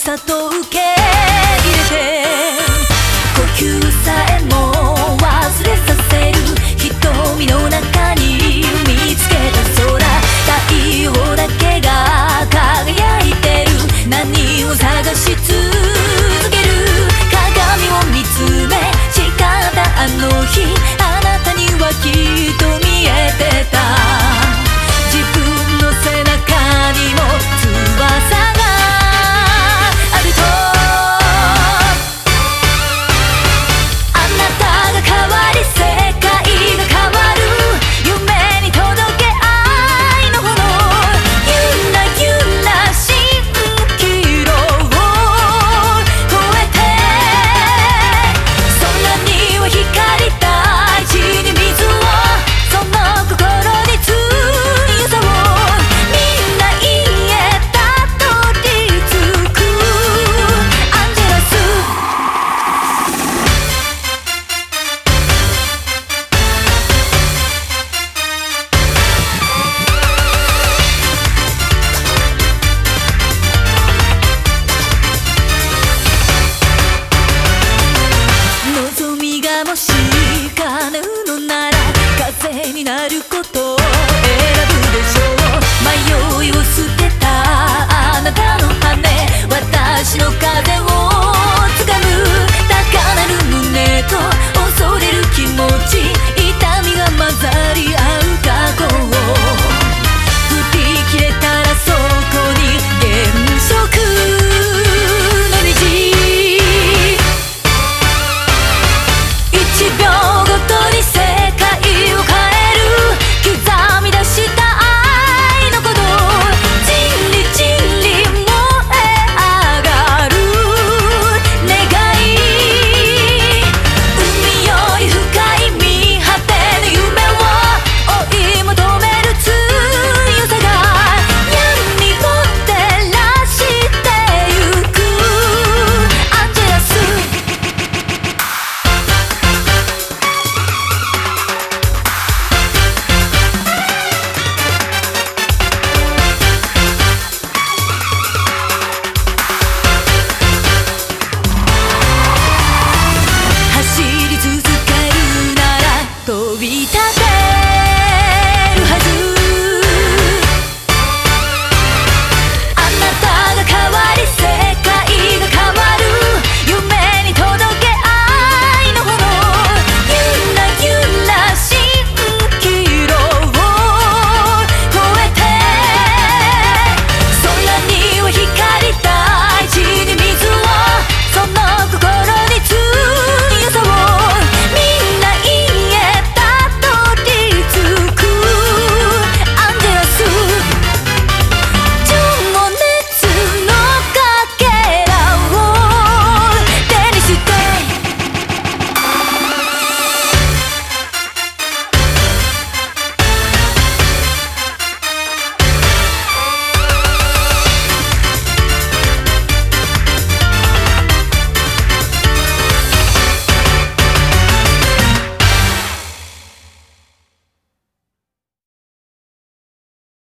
さと受け酔いを捨てた。あなたの羽私の風